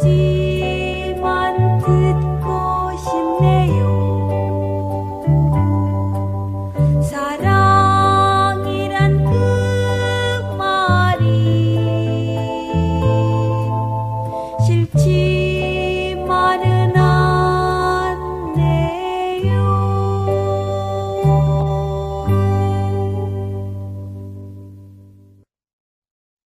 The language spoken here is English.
记。